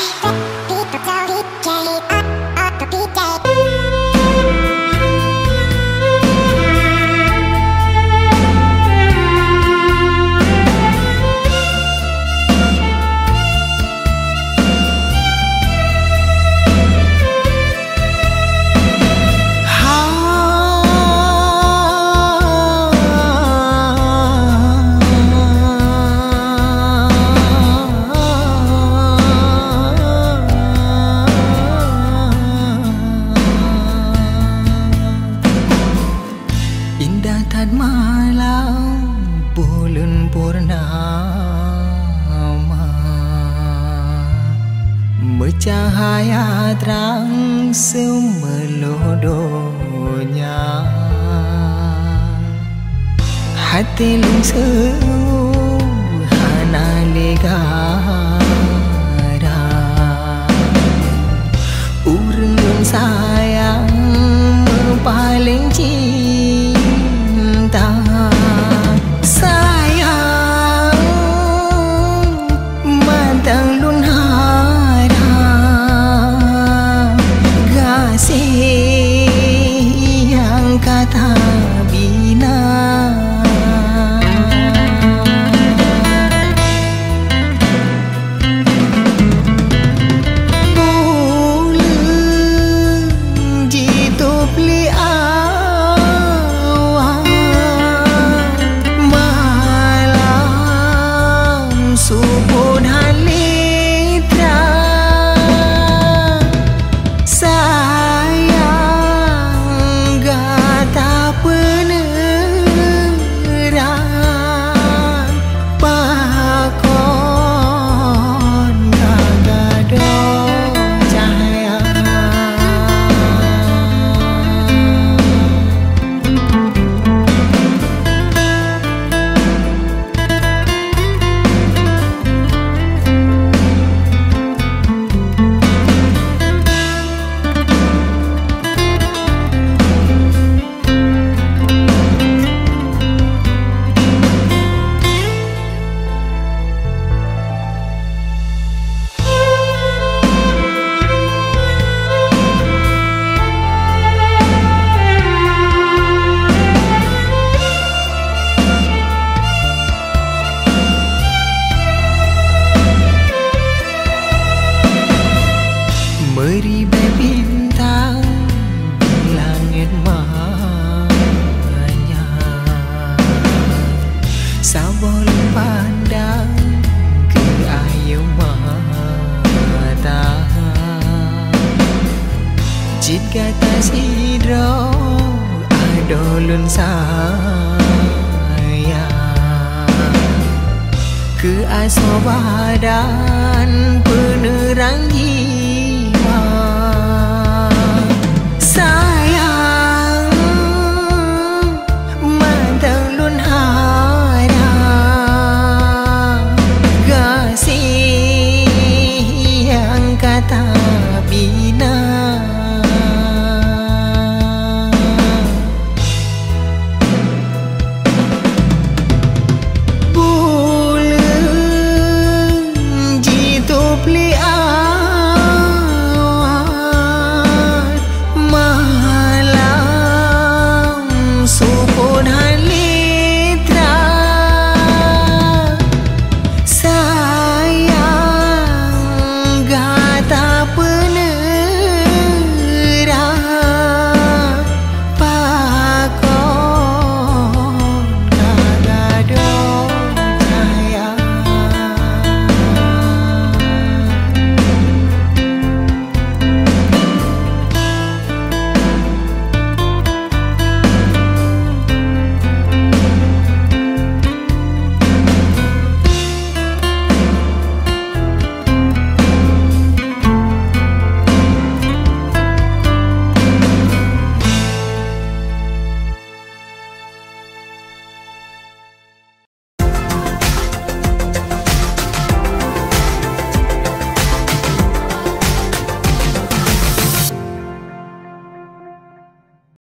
fuck cahaya siêu melodonya hati lungsur gatas hidro adolun saya ke asobah dan penerang hidro